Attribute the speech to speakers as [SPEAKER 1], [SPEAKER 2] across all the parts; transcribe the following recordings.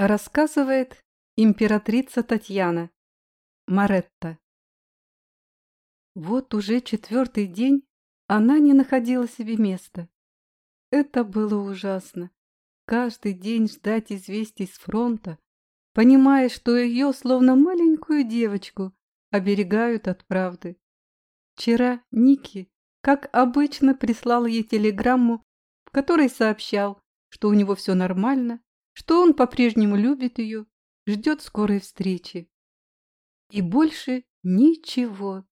[SPEAKER 1] Рассказывает императрица Татьяна. Маретта. Вот уже четвертый день она не находила себе места. Это было ужасно. Каждый день ждать известий с фронта, понимая, что ее, словно маленькую девочку, оберегают от правды. Вчера Ники, как обычно, прислал ей телеграмму, в которой сообщал, что у него все нормально, что он по-прежнему любит ее, ждет скорой встречи. И больше ничего.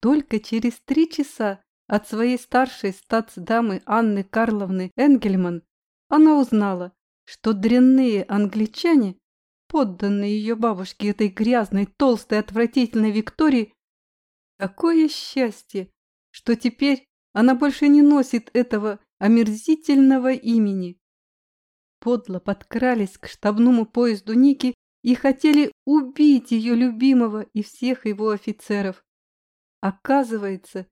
[SPEAKER 1] Только через три часа от своей старшей статсдамы Анны Карловны Энгельман она узнала, что дрянные англичане, подданные ее бабушке этой грязной, толстой, отвратительной Виктории, такое счастье, что теперь она больше не носит этого омерзительного имени подло подкрались к штабному поезду Ники и хотели убить ее любимого и всех его офицеров. Оказывается,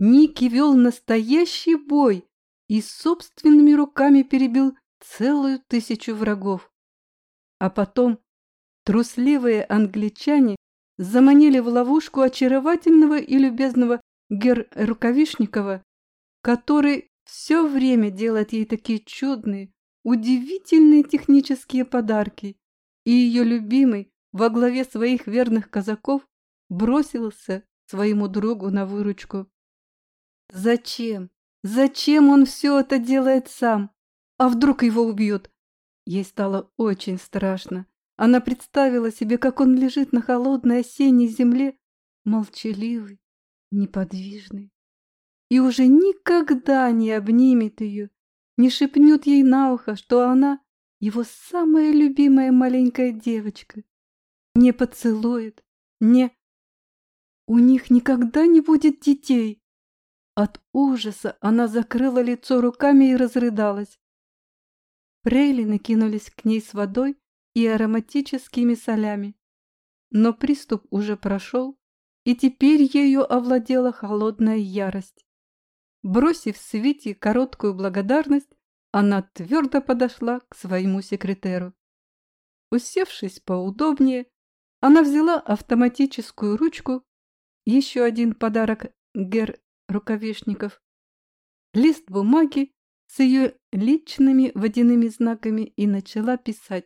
[SPEAKER 1] Ники вел настоящий бой и собственными руками перебил целую тысячу врагов. А потом трусливые англичане заманили в ловушку очаровательного и любезного Гер Рукавишникова, который все время делает ей такие чудные, удивительные технические подарки, и ее любимый во главе своих верных казаков бросился своему другу на выручку. Зачем? Зачем он все это делает сам? А вдруг его убьют? Ей стало очень страшно. Она представила себе, как он лежит на холодной осенней земле, молчаливый, неподвижный, и уже никогда не обнимет ее не шепнет ей на ухо, что она его самая любимая маленькая девочка, не поцелует, не... У них никогда не будет детей. От ужаса она закрыла лицо руками и разрыдалась. Прейли накинулись к ней с водой и ароматическими солями. Но приступ уже прошел, и теперь ею овладела холодная ярость. Бросив Свите короткую благодарность, она твердо подошла к своему секретеру. Усевшись поудобнее, она взяла автоматическую ручку, еще один подарок Гер Рукавишников, лист бумаги с ее личными водяными знаками и начала писать.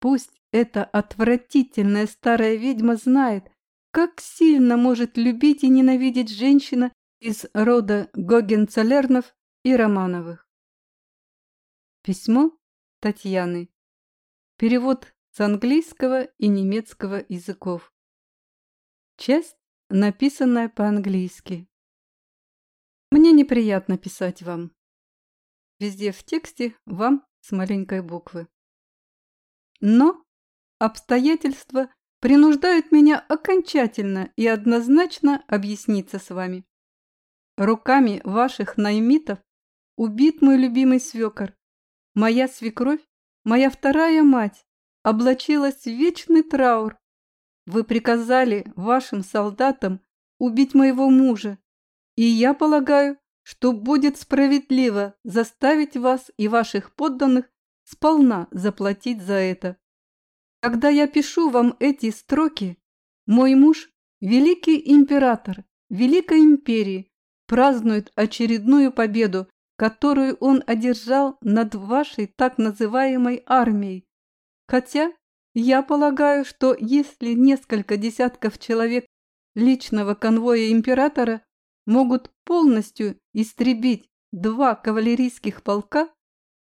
[SPEAKER 1] Пусть эта отвратительная старая ведьма знает, как сильно может любить и ненавидеть женщина, из рода Гогенцолернов и Романовых. Письмо Татьяны. Перевод с английского и немецкого языков. Часть, написанная по-английски. Мне неприятно писать вам. Везде в тексте вам с маленькой буквы. Но обстоятельства принуждают меня окончательно и однозначно объясниться с вами. Руками ваших наймитов убит мой любимый свекор. Моя свекровь, моя вторая мать, облачилась в вечный траур. Вы приказали вашим солдатам убить моего мужа, и я полагаю, что будет справедливо заставить вас и ваших подданных сполна заплатить за это. Когда я пишу вам эти строки, мой муж – великий император Великой империи, празднует очередную победу, которую он одержал над вашей так называемой армией. Хотя я полагаю, что если несколько десятков человек личного конвоя императора могут полностью истребить два кавалерийских полка,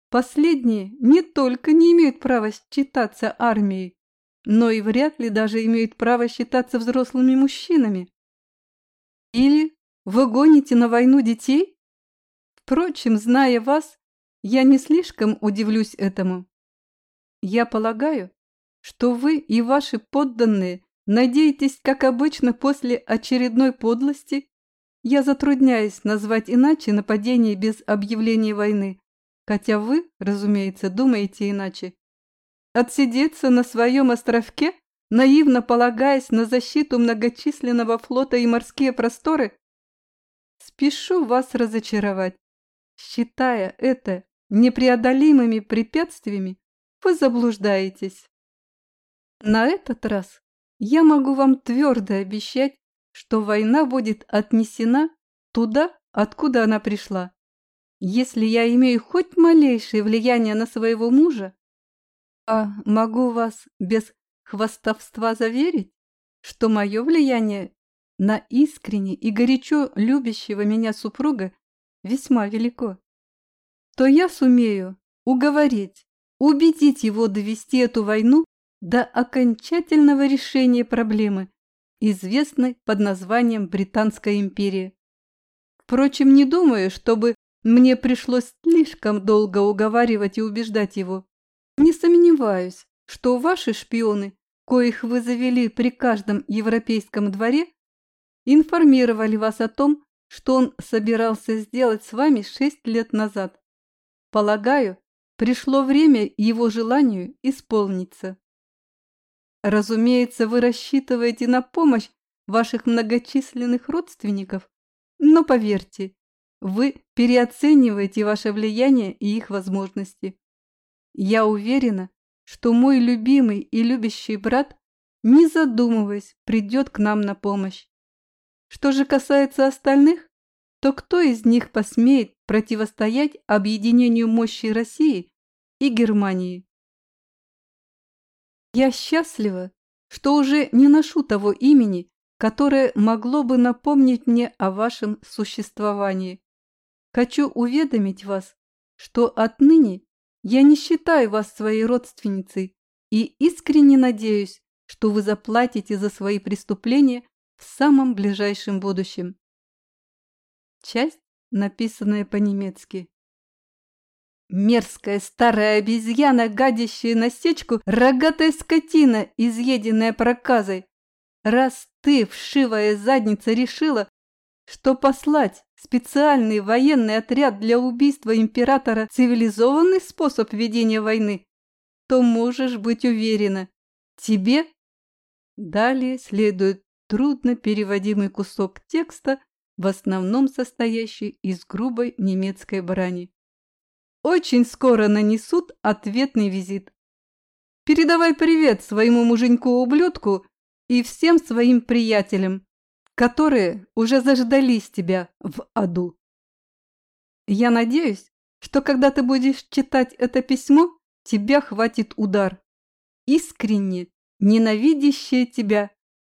[SPEAKER 1] последние не только не имеют права считаться армией, но и вряд ли даже имеют право считаться взрослыми мужчинами. Или вы гоните на войну детей? Впрочем, зная вас, я не слишком удивлюсь этому. Я полагаю, что вы и ваши подданные надеетесь, как обычно, после очередной подлости, я затрудняюсь назвать иначе нападение без объявления войны, хотя вы, разумеется, думаете иначе. Отсидеться на своем островке, наивно полагаясь на защиту многочисленного флота и морские просторы? Спешу вас разочаровать. Считая это непреодолимыми препятствиями, вы заблуждаетесь. На этот раз я могу вам твердо обещать, что война будет отнесена туда, откуда она пришла. Если я имею хоть малейшее влияние на своего мужа, а могу вас без хвастовства заверить, что мое влияние на искренне и горячо любящего меня супруга весьма велико, то я сумею уговорить, убедить его довести эту войну до окончательного решения проблемы, известной под названием Британская империя. Впрочем, не думаю, чтобы мне пришлось слишком долго уговаривать и убеждать его. Не сомневаюсь, что ваши шпионы, коих вы завели при каждом европейском дворе, информировали вас о том, что он собирался сделать с вами шесть лет назад. Полагаю, пришло время его желанию исполниться. Разумеется, вы рассчитываете на помощь ваших многочисленных родственников, но поверьте, вы переоцениваете ваше влияние и их возможности. Я уверена, что мой любимый и любящий брат, не задумываясь, придет к нам на помощь. Что же касается остальных, то кто из них посмеет противостоять объединению мощи России и Германии? Я счастлива, что уже не ношу того имени, которое могло бы напомнить мне о вашем существовании. Хочу уведомить вас, что отныне я не считаю вас своей родственницей и искренне надеюсь, что вы заплатите за свои преступления в самом ближайшем будущем. Часть, написанная по-немецки. Мерзкая старая обезьяна, гадящая на сечку, рогатая скотина, изъеденная проказой. Раз ты, вшивая задница, решила, что послать специальный военный отряд для убийства императора – цивилизованный способ ведения войны, то можешь быть уверена, тебе Далее следует трудно переводимый кусок текста, в основном состоящий из грубой немецкой брани. Очень скоро нанесут ответный визит. Передавай привет своему муженьку-ублюдку и всем своим приятелям, которые уже заждались тебя в аду. Я надеюсь, что когда ты будешь читать это письмо, тебя хватит удар. Искренне, ненавидящая тебя,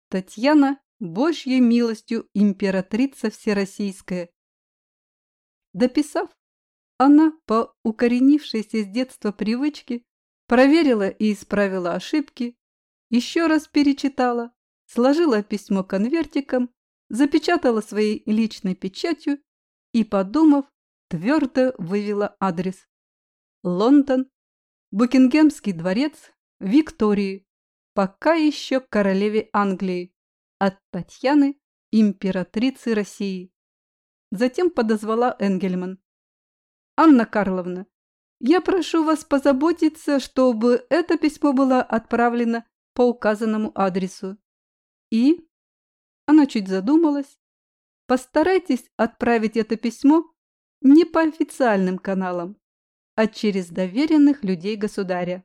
[SPEAKER 1] Татьяна Божьей милостью императрица Всероссийская. Дописав, она по укоренившейся с детства привычке проверила и исправила ошибки, еще раз перечитала, сложила письмо конвертиком, запечатала своей личной печатью и, подумав, твердо вывела адрес. Лондон, Букингемский дворец, Виктории, пока еще королеве Англии, от Татьяны, императрицы России. Затем подозвала Энгельман. «Анна Карловна, я прошу вас позаботиться, чтобы это письмо было отправлено по указанному адресу. И...» Она чуть задумалась. «Постарайтесь отправить это письмо не по официальным каналам, а через доверенных людей государя.